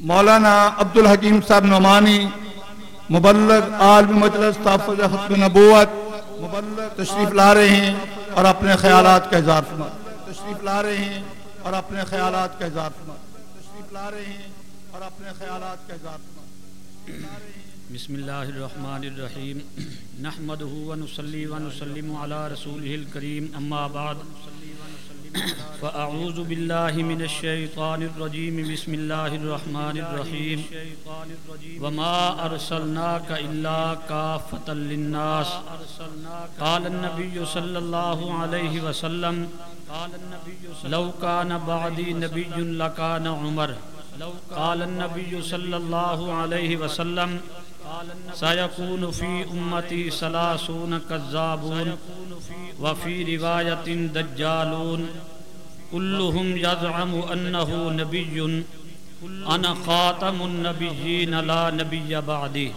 مولانا عبد الحکیم صاحب نعمانی، مبلغ عالم مجلس تحفظ ختم نبوت، مبلغ تشریف لا رہے ہیں اور اپنے خیالات کا اظہار فرما تشریف لا رہے ہیں اور اپنے خیالات کا اظہار فرما تشریف لا رہے ہیں اور اپنے خیالات کا اظہار فرما بسم اللہ الرحمن الرحیم۔ نحمده ونصلي ونسلم على رسوله الكريم اما بعد۔ فاعوذ بالله من الشيطان الرجيم. بسم الله الرحمن الرحيم. وما ارسلناك الا كافة للناس. قال النبي صلى الله عليه وسلم، لو كان بعدي نبي لكان عمر. قال النبي صلى الله عليه وسلم، سيكون في أمتي سلاسون كذابون. وفي رواية دجالون، كلهم يزعم أنه نبي، أنا خاتم النبيين لا نبي بعدي.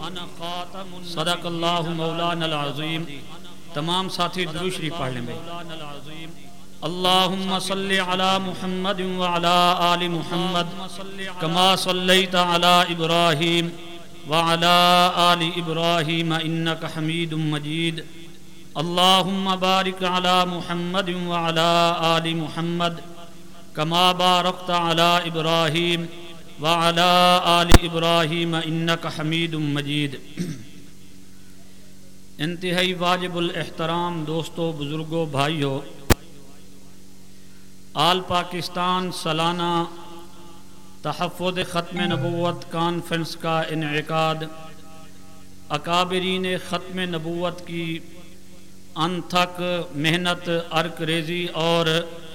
صدق الله مولانا العظيم. تمام ساتھی درود شریف پڑھ لیں بھائی اللهم صل على محمد وعلى آل محمد كما صليت على إبراهيم وعلى آل إبراهيم إنك حميد مجيد. اللهم بارك على محمد وعلى آل محمد كما باركت على إبراهيم وعلى آل إبراهيم إنك حميد مجيد انتہائی واجب الاحترام دوستو بزرگوں بھائیو، آل پاکستان سالانہ تحفظ ختم نبوت کانفرنس کا انعقاد، اکابرین ختم نبوت کی انتھک محنت ارک ریزی اور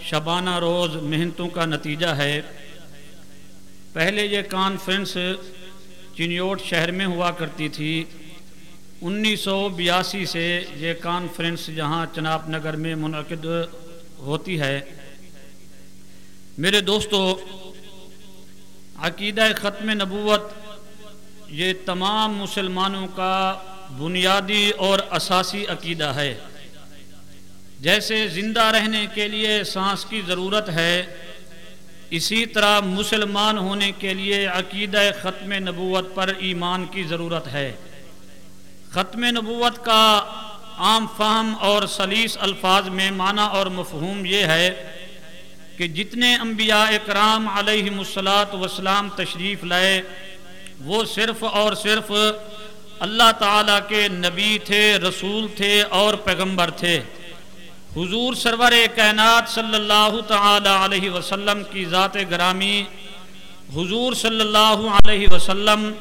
شبانہ روز محنتوں کا نتیجہ ہے۔ پہلے یہ کانفرنس چنیوٹ شہر میں ہوا کرتی تھی۔ انیس سو بیاسی سے یہ کانفرنس جہاں چناب نگر میں منعقد ہوتی ہے۔ میرے دوستو، عقیدہ ختم نبوت، یہ تمام مسلمانوں کا بنیادی اور اساسی عقیدہ ہے۔ جیسے زندہ رہنے کے لیے سانس کی ضرورت ہے، اسی طرح مسلمان ہونے کے لیے عقیدہ ختم نبوت پر ایمان کی ضرورت ہے۔ ختم نبوت کا عام فہم اور سلیس الفاظ میں معنی اور مفہوم یہ ہے کہ جتنے انبیاء اکرام علیہ السلاۃ وسلام تشریف لائے، وہ صرف اور صرف اللہ تعالیٰ کے نبی تھے، رسول تھے اور پیغمبر تھے۔ حضور سرور کائنات صلی اللہ تعالی علیہ وسلم کی ذات گرامی، حضور صلی اللہ علیہ وسلم،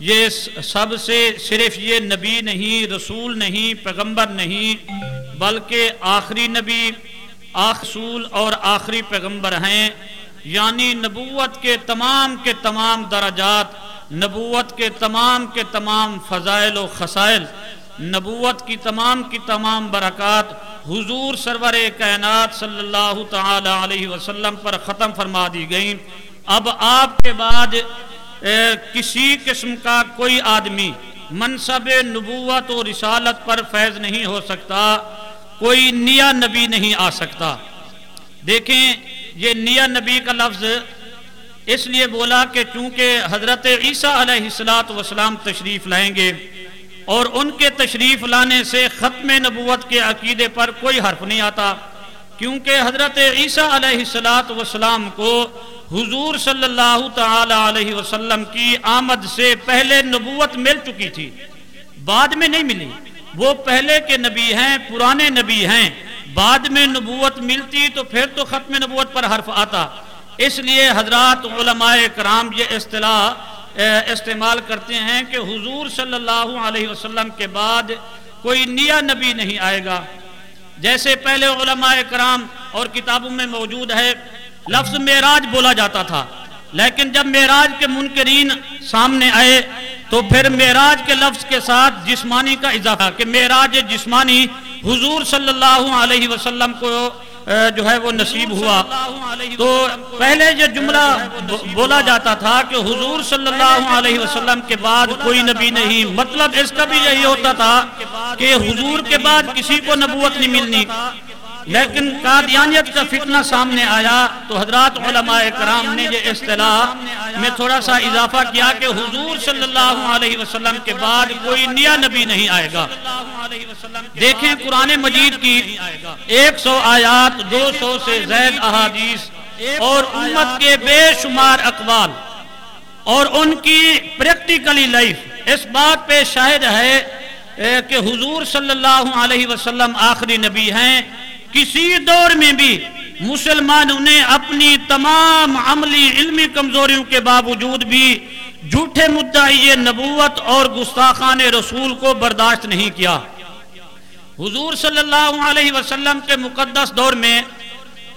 یہ سب سے صرف یہ نبی نہیں، رسول نہیں، پیغمبر نہیں، بلکہ آخری نبی آخصول اور آخری پیغمبر ہیں۔ یعنی نبوت کے تمام کے تمام درجات نبوت کے تمام کے تمام فضائل و خسائل نبوت کی تمام کی تمام برکات حضور سرور کائنات صلی اللہ تعالی علیہ وسلم پر ختم فرما دی گئیں۔ اب آپ کے بعد کسی قسم کا کوئی آدمی منصب نبوت و رسالت پر فیض نہیں ہو سکتا، کوئی نیا نبی نہیں آ سکتا۔ دیکھیں، یہ نیا نبی کا لفظ اس لیے بولا کہ چونکہ حضرت عیسیٰ علیہ السلاۃ وسلام تشریف لائیں گے اور ان کے تشریف لانے سے ختم نبوت کے عقیدے پر کوئی حرف نہیں آتا، کیونکہ حضرت عیسیٰ علیہ السلاۃ وسلام کو حضور صلی اللہ تعالی علیہ وسلم کی آمد سے پہلے نبوت مل چکی تھی، بعد میں نہیں ملی۔ وہ پہلے کے نبی ہیں، پرانے نبی ہیں، بعد میں نبوت ملتی تو پھر تو ختم نبوت پر حرف آتا۔ اس لیے حضرات علماء کرام یہ اصطلاح استعمال کرتے ہیں کہ حضور صلی اللہ علیہ وسلم کے بعد کوئی نیا نبی نہیں آئے گا۔ جیسے پہلے علماء کرام اور کتابوں میں موجود ہے، لفظ معراج بولا جاتا تھا۔ لیکن جب معراج کے منکرین سامنے آئے، تو پھر معراج کے لفظ کے ساتھ جسمانی کا اضافہ، کہ معراج جسمانی حضور صلی اللہ علیہ وسلم کو جو ہے وہ نصیب ہوا۔ تو پہلے جو جملہ بولا جاتا تھا کہ حضور صلی اللہ علیہ وسلم کے بعد کوئی نبی نہیں۔ مطلب اس کا بھی یہی ہوتا تھا کہ حضور کے بعد کسی کو نبوت نہیں ملنی۔ لیکن قادیانیت کا فتنہ سامنے آیا تو حضرات علماء کرام نے یہ اصطلاح میں تھوڑا سا اضافہ کیا کہ حضور صلی اللہ علیہ وسلم کے بعد کوئی نیا نبی نہیں آئے گا۔ دیکھیں قرآن مجید کی ایک سو آیات، دو سو سے زید احادیث اور امت کے بے شمار اقوال اور ان کی پریکٹیکلی لائف اس بات پہ شاہد ہے کہ حضور صلی اللہ علیہ وسلم آخری نبی ہیں۔ کسی دور میں بھی مسلمانوں نے اپنی تمام عملی علمی کمزوریوں کے باوجود بھی جھوٹے مدعی نبوت اور گستاخان رسول کو برداشت نہیں کیا۔ حضور صلی اللہ علیہ وسلم کے مقدس دور میں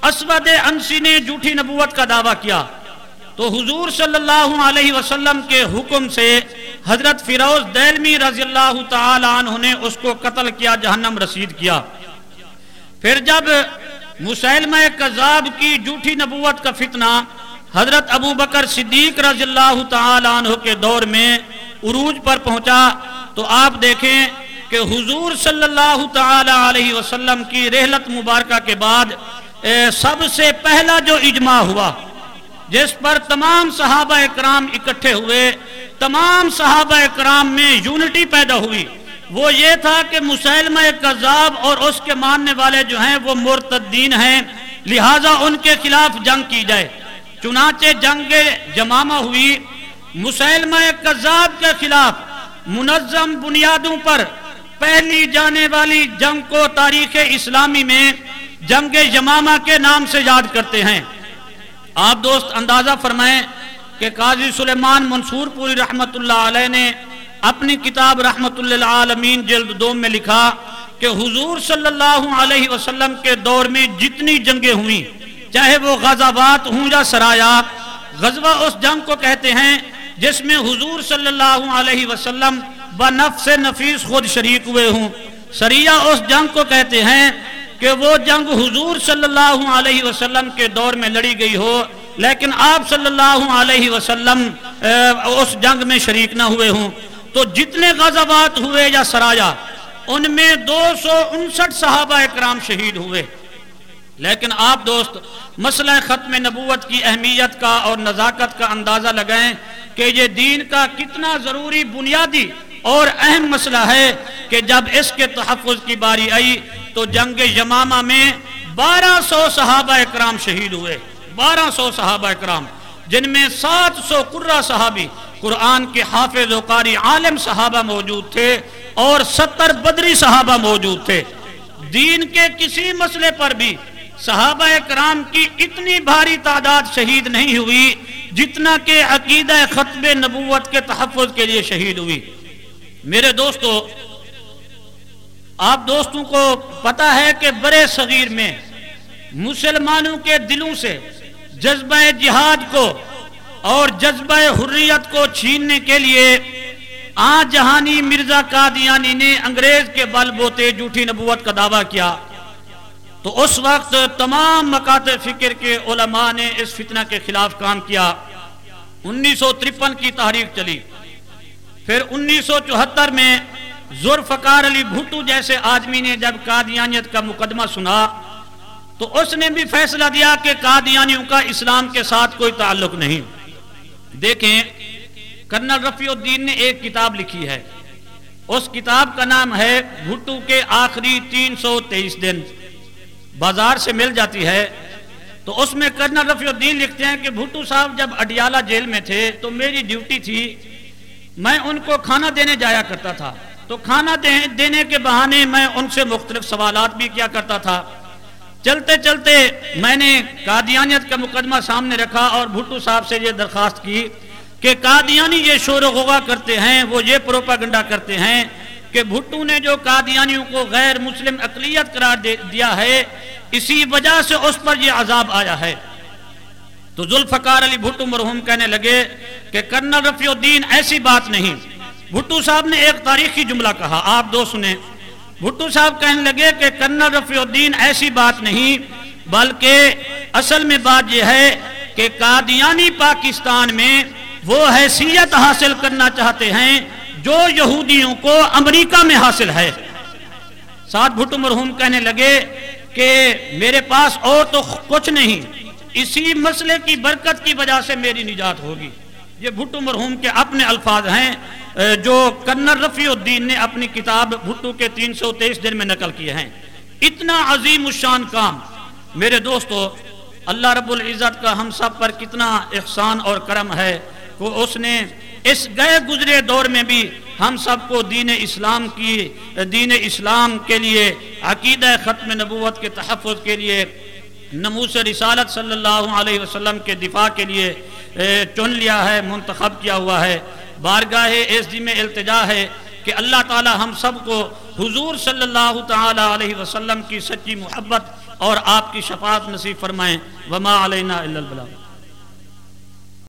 اسود انسی نے جھوٹی نبوت کا دعویٰ کیا۔ تو حضور صلی اللہ علیہ وسلم کے حکم سے حضرت فیروز دیلمی رضی اللہ تعالی عنہ نے اس کو قتل کیا، جہنم رسید کیا۔ پھر جب مسلمہ کذاب کی جھوٹی نبوت کا فتنہ حضرت ابو بکر صدیق رضی اللہ تعالی عنہ کے دور میں عروج پر پہنچا، تو آپ دیکھیں کہ حضور صلی اللہ تعالی علیہ وسلم کی رحلت مبارکہ کے بعد سب سے پہلا جو اجماع ہوا، جس پر تمام صحابہ اکرام اکٹھے ہوئے، تمام صحابہ اکرام میں یونٹی پیدا ہوئی۔ وہ یہ تھا کہ مسلمہ کذاب اور اس کے ماننے والے جو ہیں وہ مرتدین ہیں، لہٰذا ان کے خلاف جنگ کی جائے۔ چنانچہ جنگ جمامہ ہوئی۔ مسلمہ کذاب کے خلاف منظم بنیادوں پر پہلی جانے والی جنگ کو تاریخ اسلامی میں جنگ جمامہ کے نام سے یاد کرتے ہیں۔ آپ دوست اندازہ فرمائیں کہ قاضی سلیمان منصور پوری رحمت اللہ علیہ نے اپنی کتاب رحمت اللہ عالمین جلد دوم میں لکھا کہ حضور صلی اللہ علیہ وسلم کے دور میں جتنی جنگیں ہوئیں، چاہے وہ غزوات ہوں یا سرایات غزوہ اس جنگ کو کہتے ہیں جس میں حضور صلی اللہ علیہ وسلم بنفس نفیس خود شریک ہوئے ہوں۔ سریہ اس جنگ کو کہتے ہیں کہ وہ جنگ حضور صلی اللہ علیہ وسلم کے دور میں لڑی گئی ہو، لیکن آپ صلی اللہ علیہ وسلم اس جنگ میں شریک نہ ہوئے ہوں۔ تو جتنے غزوات ہوئے یا سرایا، ان میں دو سو انسٹھ صحابہ اکرام شہید ہوئے۔ لیکن آپ دوست، مسئلہ ختم نبوت کی اہمیت کا اور نزاکت کا اندازہ لگائیں کہ یہ دین کا کتنا ضروری بنیادی اور اہم مسئلہ ہے کہ جب اس کے تحفظ کی باری آئی تو جنگ یمامہ میں بارہ سو صحابہ اکرام شہید ہوئے۔ بارہ سو صحابہ اکرام، جن میں سات سو قرہ صحابی قرآن کے حافظ و قاری عالم صحابہ موجود تھے اور ستر بدری صحابہ موجود تھے۔ دین کے کسی مسئلے پر بھی صحابہ اکرام کی اتنی بھاری تعداد شہید نہیں ہوئی جتنا کہ عقیدہ خطب نبوت کے تحفظ کے لیے شہید ہوئی۔ میرے دوستو، آپ دوستوں کو پتا ہے کہ برے صغیر میں مسلمانوں کے دلوں سے جذبہ جہاد کو اور جذبہ حریت کو چھیننے کے لیے آ جہانی مرزا قادیانی نے انگریز کے بل بوتے جھوٹی نبوت کا دعویٰ کیا۔ تو اس وقت تمام مکات فکر کے علماء نے اس فتنہ کے خلاف کام کیا۔ انیس سو ترپن کی تحریک چلی۔ پھر انیس سو چوہتر میں ذوالفقار علی بھٹو جیسے آدمی نے جب قادیانیت کا مقدمہ سنا، تو اس نے بھی فیصلہ دیا کہ قادیانیوں کا اسلام کے ساتھ کوئی تعلق نہیں۔ دیکھیں، کرنل رفیع الدین نے ایک کتاب لکھی ہے۔ اس کتاب کا نام ہے بھٹو کے آخری تین سو تیئیس دن۔ بازار سے مل جاتی ہے۔ تو اس میں کرنل رفیع الدین لکھتے ہیں کہ بھٹو صاحب جب اڈیالہ جیل میں تھے تو میری ڈیوٹی تھی۔ میں ان کو کھانا دینے جایا کرتا تھا۔ تو کھانا دینے کے بہانے میں ان سے مختلف سوالات بھی کیا کرتا تھا۔ چلتے چلتے میں نے قادیانیت کا مقدمہ سامنے رکھا اور بھٹو صاحب سے یہ درخواست کی کہ قادیانی یہ شور و غوا کرتے ہیں، وہ یہ پروپاگنڈا کرتے ہیں کہ بھٹو نے جو قادیانیوں کو غیر مسلم اقلیت قرار دیا ہے، اسی وجہ سے اس پر یہ عذاب آیا ہے۔ تو ذوالفقار علی بھٹو مرحوم کہنے لگے کہ کرنل رفیع الدین ایسی بات نہیں۔ بھٹو صاحب نے ایک تاریخی جملہ کہا، آپ دو سنیں۔ بھٹو صاحب کہنے لگے کہ کرنل رفیع الدین ایسی بات نہیں، بلکہ اصل میں بات یہ ہے کہ قادیانی پاکستان میں وہ حیثیت حاصل کرنا چاہتے ہیں جو یہودیوں کو امریکہ میں حاصل ہے۔ ساتھ بھٹو مرحوم کہنے لگے کہ میرے پاس اور تو کچھ نہیں، اسی مسئلے کی برکت کی وجہ سے میری نجات ہوگی۔ یہ بھٹو مرحوم کے اپنے الفاظ ہیں۔ جو کنر رفیع الدین نے اپنی کتاب بھٹو کے تین سو تیئیس دن میں نقل کیے ہیں۔ اتنا عظیم الشان کام۔ میرے دوستو، اللہ رب العزت کا ہم سب پر کتنا احسان اور کرم ہے کہ اس نے اس گئے گزرے دور میں بھی ہم سب کو دین اسلام کی، دین اسلام کے لیے، عقیدہ ختم نبوت کے تحفظ کے لیے، نموس رسالت صلی اللہ علیہ وسلم کے دفاع کے لیے چن لیا ہے، منتخب کیا ہوا ہے۔ بارگاہ ایس جی میں التجا ہے کہ اللہ تعالی ہم سب کو حضور صلی اللہ تعالی علیہ وسلم کی سچی محبت اور آپ کی شفاعت نصیب فرمائیں وما علینا الا البلاغ۔